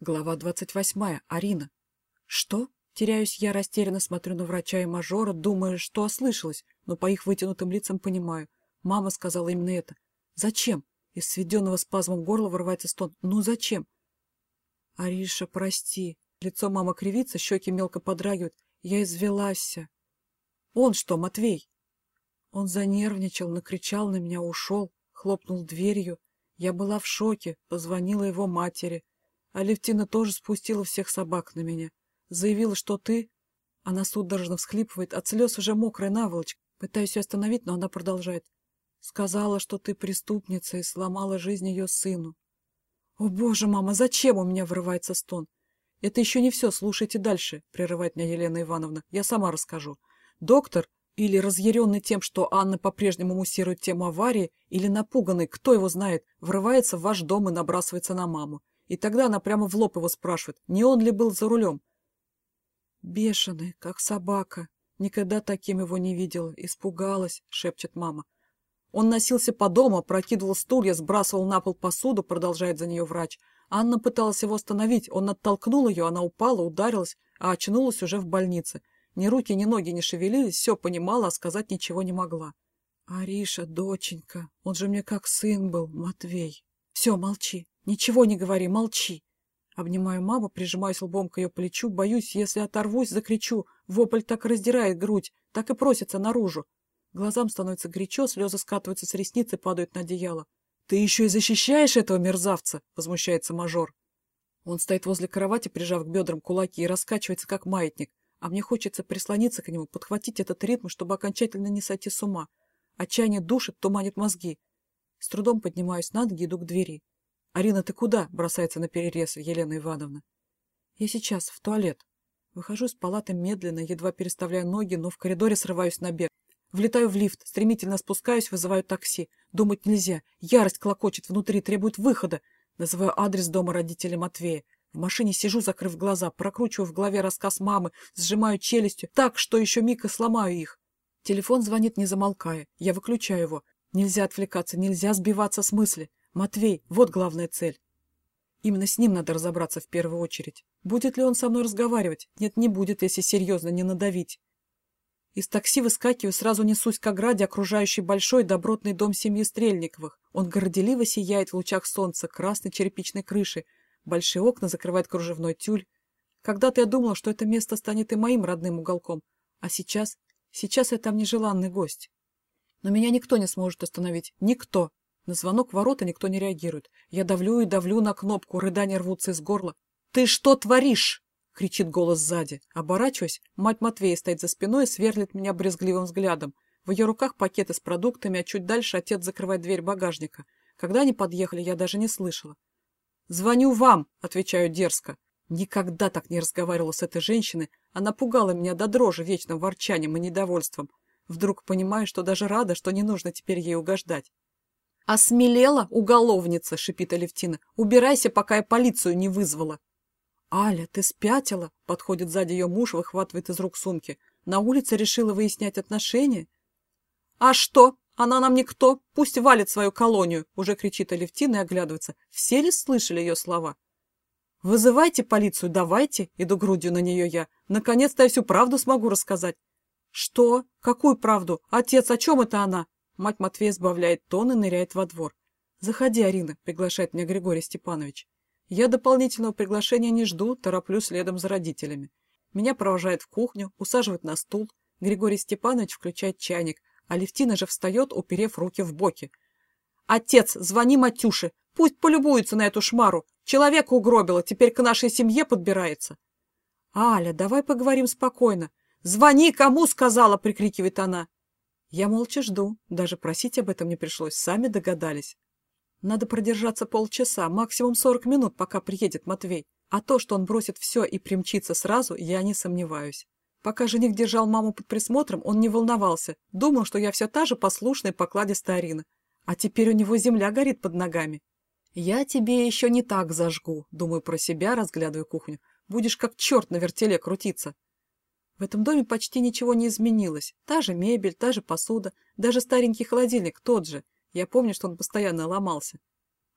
Глава двадцать восьмая. Арина. Что? Теряюсь я, растерянно смотрю на врача и мажора, думая, что ослышалась, но по их вытянутым лицам понимаю. Мама сказала именно это. Зачем? Из сведенного спазмом горла вырывается стон. Ну зачем? Ариша, прости. Лицо мамы кривится, щеки мелко подрагивают. Я извелась. Он что, Матвей? Он занервничал, накричал на меня, ушел, хлопнул дверью. Я была в шоке, позвонила его матери. Алевтина тоже спустила всех собак на меня. Заявила, что ты... Она судорожно всхлипывает, от слез уже мокрая наволочка. Пытаюсь ее остановить, но она продолжает. Сказала, что ты преступница и сломала жизнь ее сыну. О, боже, мама, зачем у меня вырывается стон? Это еще не все, слушайте дальше, прерывает меня Елена Ивановна. Я сама расскажу. Доктор, или разъяренный тем, что Анна по-прежнему муссирует тему аварии, или напуганный, кто его знает, врывается в ваш дом и набрасывается на маму. И тогда она прямо в лоб его спрашивает, не он ли был за рулем. «Бешеный, как собака. Никогда таким его не видела. Испугалась», — шепчет мама. Он носился по дому, прокидывал стулья, сбрасывал на пол посуду, продолжает за нее врач. Анна пыталась его остановить, он оттолкнул ее, она упала, ударилась, а очнулась уже в больнице. Ни руки, ни ноги не шевелились, все понимала, а сказать ничего не могла. «Ариша, доченька, он же мне как сын был, Матвей. Все, молчи, «Ничего не говори, молчи!» Обнимаю маму, прижимаюсь лбом к ее плечу, боюсь, если оторвусь, закричу. Вопль так раздирает грудь, так и просится наружу. Глазам становится горячо, слезы скатываются с ресниц и падают на одеяло. «Ты еще и защищаешь этого мерзавца!» — возмущается мажор. Он стоит возле кровати, прижав к бедрам кулаки, и раскачивается, как маятник. А мне хочется прислониться к нему, подхватить этот ритм, чтобы окончательно не сойти с ума. Отчаяние душит, туманит мозги. С трудом поднимаюсь на ноги, иду к двери. «Арина, ты куда?» — бросается на перерез Елена Ивановна. «Я сейчас, в туалет». Выхожу из палаты медленно, едва переставляя ноги, но в коридоре срываюсь на бег. Влетаю в лифт, стремительно спускаюсь, вызываю такси. Думать нельзя. Ярость клокочет внутри, требует выхода. Называю адрес дома родителей Матвея. В машине сижу, закрыв глаза, прокручиваю в голове рассказ мамы, сжимаю челюстью так, что еще миг и сломаю их. Телефон звонит, не замолкая. Я выключаю его. Нельзя отвлекаться, нельзя сбиваться с мысли. Матвей, вот главная цель. Именно с ним надо разобраться в первую очередь. Будет ли он со мной разговаривать? Нет, не будет, если серьезно не надавить. Из такси выскакиваю, сразу несусь к ограде, окружающей большой добротный дом семьи Стрельниковых. Он горделиво сияет в лучах солнца, красной черепичной крыши. Большие окна закрывает кружевной тюль. Когда-то я думала, что это место станет и моим родным уголком. А сейчас? Сейчас я там нежеланный гость. Но меня никто не сможет остановить. Никто. На звонок ворота никто не реагирует. Я давлю и давлю на кнопку, рыдания рвутся из горла. «Ты что творишь?» — кричит голос сзади. Оборачиваясь, мать Матвея стоит за спиной и сверлит меня брезгливым взглядом. В ее руках пакеты с продуктами, а чуть дальше отец закрывает дверь багажника. Когда они подъехали, я даже не слышала. «Звоню вам!» — отвечаю дерзко. Никогда так не разговаривала с этой женщиной. Она пугала меня до дрожи вечным ворчанием и недовольством. Вдруг понимаю, что даже рада, что не нужно теперь ей угождать. «Осмелела, уголовница!» — шипит Алевтина. «Убирайся, пока я полицию не вызвала!» «Аля, ты спятила?» — подходит сзади ее муж, выхватывает из рук сумки. «На улице решила выяснять отношения?» «А что? Она нам никто. Пусть валит свою колонию!» — уже кричит Алевтина и оглядывается. Все ли слышали ее слова? «Вызывайте полицию, давайте!» — иду грудью на нее я. «Наконец-то я всю правду смогу рассказать!» «Что? Какую правду? Отец, о чем это она?» Мать Матвея сбавляет тон и ныряет во двор. «Заходи, Арина», — приглашает меня Григорий Степанович. Я дополнительного приглашения не жду, тороплю следом за родителями. Меня провожают в кухню, усаживают на стул. Григорий Степанович включает чайник, а Левтина же встает, уперев руки в боки. «Отец, звони Матюше! Пусть полюбуется на эту шмару! Человека угробила, теперь к нашей семье подбирается!» «Аля, давай поговорим спокойно!» «Звони, кому сказала!» — прикрикивает она. Я молча жду, даже просить об этом не пришлось, сами догадались. Надо продержаться полчаса, максимум сорок минут, пока приедет Матвей. А то, что он бросит все и примчится сразу, я не сомневаюсь. Пока жених держал маму под присмотром, он не волновался, думал, что я все та же послушная покладистая Арина. А теперь у него земля горит под ногами. Я тебе еще не так зажгу, думаю про себя, разглядывая кухню. Будешь как черт на вертеле крутиться. В этом доме почти ничего не изменилось. Та же мебель, та же посуда, даже старенький холодильник тот же. Я помню, что он постоянно ломался.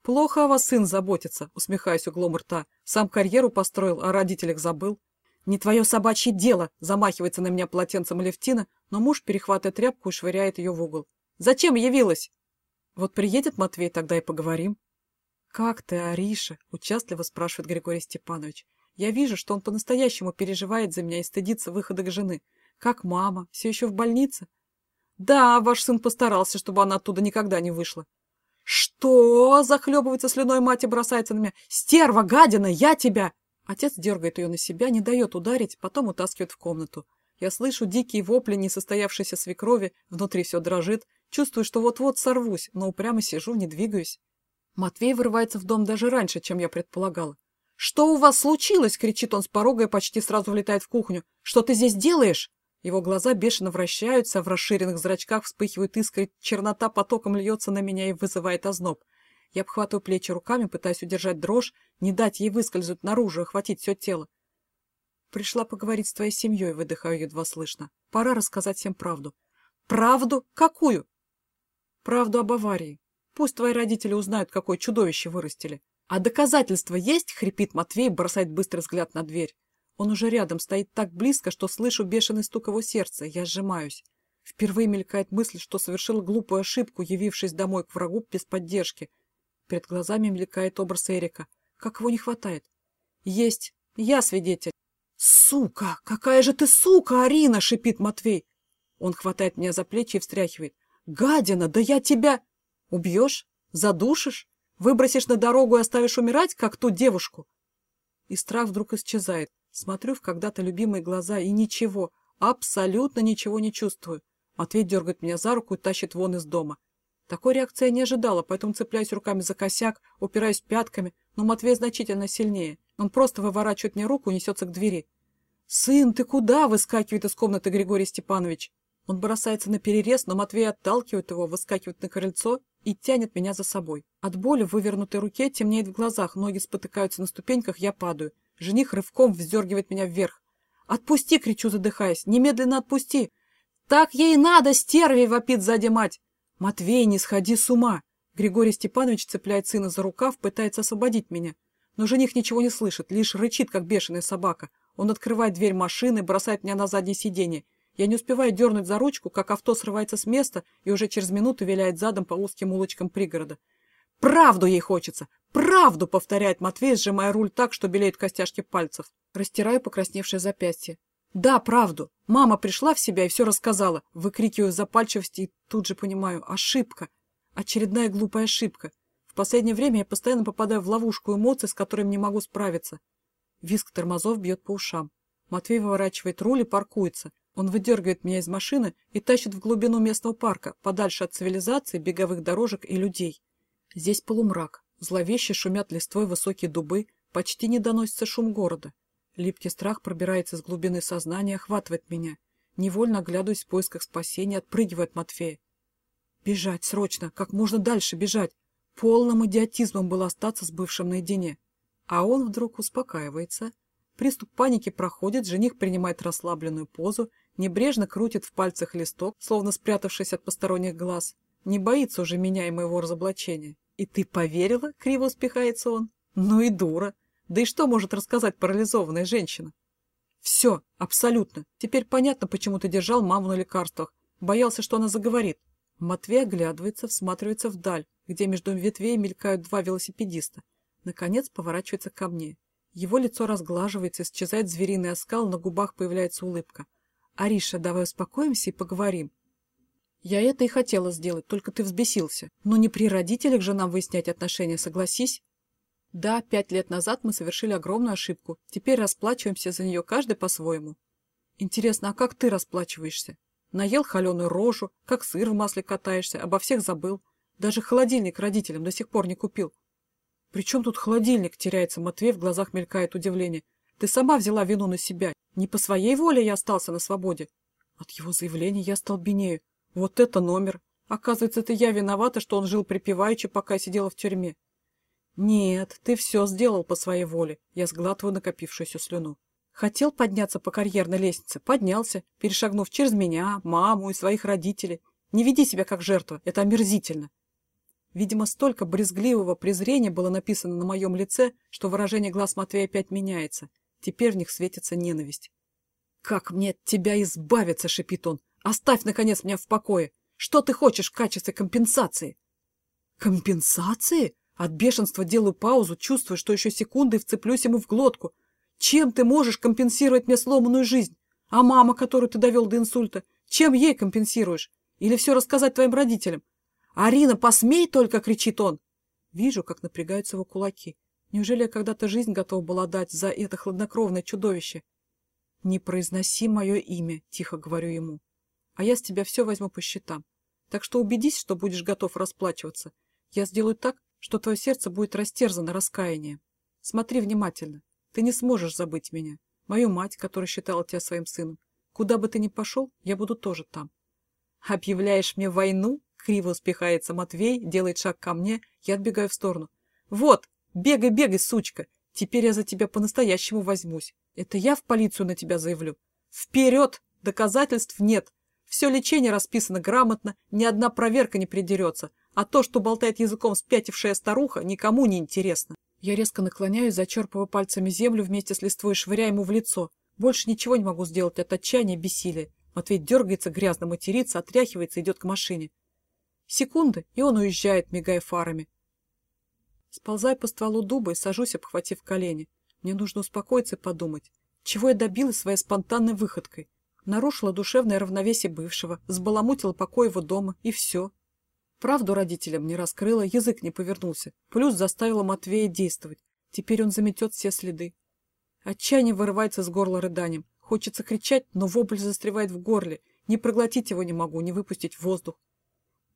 Плохо о вас сын заботится, усмехаясь углом рта. Сам карьеру построил, о родителях забыл. Не твое собачье дело, замахивается на меня полотенцем Левтина, но муж перехватывает тряпку и швыряет ее в угол. Зачем явилась? Вот приедет Матвей, тогда и поговорим. Как ты, Ариша? Участливо спрашивает Григорий Степанович. Я вижу, что он по-настоящему переживает за меня и стыдится выхода к жены. Как мама? Все еще в больнице? Да, ваш сын постарался, чтобы она оттуда никогда не вышла. Что? Захлебывается слюной мать и бросается на меня. Стерва, гадина, я тебя! Отец дергает ее на себя, не дает ударить, потом утаскивает в комнату. Я слышу дикие вопли несостоявшейся свекрови, внутри все дрожит, чувствую, что вот-вот сорвусь, но упрямо сижу, не двигаюсь. Матвей вырывается в дом даже раньше, чем я предполагала. «Что у вас случилось?» — кричит он с порога и почти сразу влетает в кухню. «Что ты здесь делаешь?» Его глаза бешено вращаются, в расширенных зрачках вспыхивают искры, чернота потоком льется на меня и вызывает озноб. Я обхватываю плечи руками, пытаясь удержать дрожь, не дать ей выскользнуть наружу, охватить все тело. Пришла поговорить с твоей семьей, выдыхаю едва слышно. Пора рассказать всем правду. Правду? Какую? Правду об аварии. Пусть твои родители узнают, какое чудовище вырастили. «А доказательства есть?» — хрипит Матвей, бросает быстрый взгляд на дверь. Он уже рядом, стоит так близко, что слышу бешеный стук его сердца. Я сжимаюсь. Впервые мелькает мысль, что совершил глупую ошибку, явившись домой к врагу без поддержки. Перед глазами мелькает образ Эрика. Как его не хватает? Есть. Я свидетель. «Сука! Какая же ты сука, Арина!» — шипит Матвей. Он хватает меня за плечи и встряхивает. «Гадина! Да я тебя...» «Убьешь? Задушишь?» Выбросишь на дорогу и оставишь умирать, как ту девушку?» И страх вдруг исчезает. Смотрю в когда-то любимые глаза и ничего, абсолютно ничего не чувствую. Матвей дергает меня за руку и тащит вон из дома. Такой реакции я не ожидала, поэтому цепляюсь руками за косяк, упираюсь пятками, но Матвей значительно сильнее. Он просто выворачивает мне руку и несется к двери. «Сын, ты куда?» — выскакивает из комнаты Григорий Степанович. Он бросается на перерез, но Матвей отталкивает его, выскакивает на крыльцо и тянет меня за собой. От боли в вывернутой руке темнеет в глазах, ноги спотыкаются на ступеньках, я падаю. Жених рывком вздергивает меня вверх. «Отпусти!» — кричу, задыхаясь. «Немедленно отпусти!» «Так ей надо, стерви!» — вопит сзади мать. «Матвей, не сходи с ума!» Григорий Степанович цепляет сына за рукав, пытается освободить меня. Но жених ничего не слышит, лишь рычит, как бешеная собака. Он открывает дверь машины, бросает меня на заднее сиденье. Я не успеваю дернуть за ручку, как авто срывается с места и уже через минуту виляет задом по узким улочкам пригорода. «Правду ей хочется! Правду!» — повторяет Матвей, сжимая руль так, что белеют костяшки пальцев. Растираю покрасневшее запястье. «Да, правду! Мама пришла в себя и все рассказала!» Выкрикиваю запальчивости и тут же понимаю. Ошибка! Очередная глупая ошибка. В последнее время я постоянно попадаю в ловушку эмоций, с которыми не могу справиться. Виск тормозов бьет по ушам. Матвей выворачивает руль и паркуется. Он выдергивает меня из машины и тащит в глубину местного парка, подальше от цивилизации, беговых дорожек и людей. Здесь полумрак, зловеще шумят листвой высокие дубы, почти не доносится шум города. Липкий страх пробирается из глубины сознания, охватывает меня. Невольно оглядываюсь в поисках спасения, отпрыгивает Матфея. Бежать, срочно, как можно дальше бежать. Полным идиотизмом было остаться с бывшим наедине. А он вдруг успокаивается. Приступ паники проходит, жених принимает расслабленную позу, Небрежно крутит в пальцах листок, словно спрятавшись от посторонних глаз. Не боится уже меня и моего разоблачения. «И ты поверила?» — криво успехается он. «Ну и дура! Да и что может рассказать парализованная женщина?» «Все, абсолютно. Теперь понятно, почему ты держал маму на лекарствах. Боялся, что она заговорит». Матвей оглядывается, всматривается вдаль, где между ветвей мелькают два велосипедиста. Наконец поворачивается ко мне. Его лицо разглаживается, исчезает звериный оскал, на губах появляется улыбка. «Ариша, давай успокоимся и поговорим». «Я это и хотела сделать, только ты взбесился. Но не при родителях же нам выяснять отношения, согласись?» «Да, пять лет назад мы совершили огромную ошибку. Теперь расплачиваемся за нее каждый по-своему». «Интересно, а как ты расплачиваешься? Наел холеную рожу, как сыр в масле катаешься, обо всех забыл. Даже холодильник родителям до сих пор не купил». «При чем тут холодильник?» — теряется Матвей, в глазах мелькает удивление. «Ты сама взяла вину на себя. Не по своей воле я остался на свободе. От его заявления я столбенею. Вот это номер. Оказывается, это я виновата, что он жил припеваючи, пока я сидела в тюрьме. Нет, ты все сделал по своей воле. Я сглатываю накопившуюся слюну. Хотел подняться по карьерной лестнице, поднялся, перешагнув через меня, маму и своих родителей. Не веди себя как жертва, это омерзительно. Видимо, столько брезгливого презрения было написано на моем лице, что выражение глаз Матвея опять меняется. Теперь в них светится ненависть. «Как мне от тебя избавиться?» — шипит он. «Оставь, наконец, меня в покое! Что ты хочешь в качестве компенсации?» «Компенсации?» От бешенства делаю паузу, чувствуя, что еще секунды и вцеплюсь ему в глотку. «Чем ты можешь компенсировать мне сломанную жизнь? А мама, которую ты довел до инсульта, чем ей компенсируешь? Или все рассказать твоим родителям? «Арина, посмей только!» — кричит он. Вижу, как напрягаются его кулаки. Неужели я когда-то жизнь готов была дать за это хладнокровное чудовище? «Не произноси мое имя», — тихо говорю ему. «А я с тебя все возьму по счетам. Так что убедись, что будешь готов расплачиваться. Я сделаю так, что твое сердце будет растерзано раскаянием. Смотри внимательно. Ты не сможешь забыть меня. Мою мать, которая считала тебя своим сыном. Куда бы ты ни пошел, я буду тоже там. Объявляешь мне войну? Криво успехается Матвей, делает шаг ко мне, я отбегаю в сторону. «Вот, бегай, бегай, сучка! Теперь я за тебя по-настоящему возьмусь. Это я в полицию на тебя заявлю. Вперед! Доказательств нет. Все лечение расписано грамотно, ни одна проверка не придерется. А то, что болтает языком спятившая старуха, никому не интересно. Я резко наклоняюсь, зачерпываю пальцами землю вместе с листвой, швыряя ему в лицо. Больше ничего не могу сделать от отчаяния и бессилия. Матвей дергается, грязно матерится, отряхивается, идет к машине. Секунды, и он уезжает, мигая фарами. Сползаю по стволу дуба и сажусь, обхватив колени. Мне нужно успокоиться и подумать, чего я добилась своей спонтанной выходкой. Нарушила душевное равновесие бывшего, сбаламутила покой его дома, и все. Правду родителям не раскрыла, язык не повернулся, плюс заставила Матвея действовать. Теперь он заметет все следы. Отчаяние вырывается с горла рыданием. Хочется кричать, но вопль застревает в горле. Не проглотить его не могу, не выпустить воздух.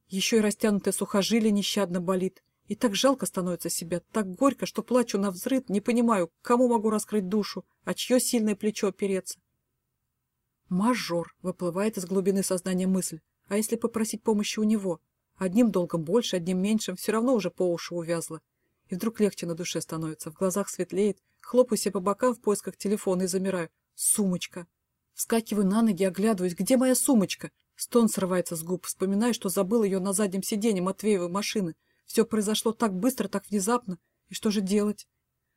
Еще и растянутое сухожилие нещадно болит. И так жалко становится себя, так горько, что плачу на взрыв, не понимаю, кому могу раскрыть душу, а чье сильное плечо опереться. Мажор, выплывает из глубины сознания мысль. А если попросить помощи у него? Одним долгом больше, одним меньшим, все равно уже по уши увязла. И вдруг легче на душе становится, в глазах светлеет, хлопаю себе по бокам в поисках телефона и замираю. Сумочка. Вскакиваю на ноги, оглядываюсь. Где моя сумочка? Стон срывается с губ, вспоминаю, что забыл ее на заднем сиденье Матвеевой машины. Все произошло так быстро, так внезапно. И что же делать?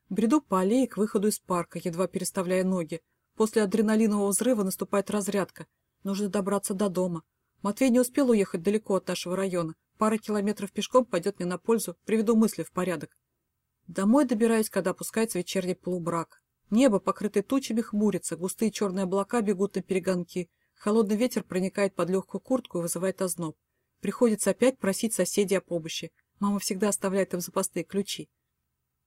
Бреду по аллее к выходу из парка, едва переставляя ноги. После адреналинового взрыва наступает разрядка. Нужно добраться до дома. Матвей не успел уехать далеко от нашего района. Пара километров пешком пойдет мне на пользу, приведу мысли в порядок. Домой добираюсь, когда опускается вечерний полубрак. Небо, покрытое тучами, хмурится, густые черные облака бегут на перегонки. Холодный ветер проникает под легкую куртку и вызывает озноб. Приходится опять просить соседей о помощи. Мама всегда оставляет им запасные ключи.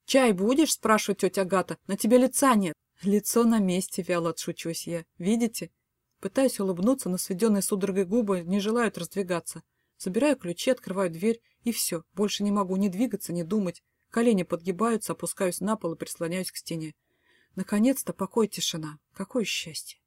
«Чай будешь?» – спрашивает тетя Агата. «На тебе лица нет». «Лицо на месте», – вяло отшучусь я. «Видите?» Пытаюсь улыбнуться, но сведенные судорогой губы не желают раздвигаться. Забираю ключи, открываю дверь, и все. Больше не могу ни двигаться, ни думать. Колени подгибаются, опускаюсь на пол и прислоняюсь к стене. Наконец-то покой тишина. Какое счастье!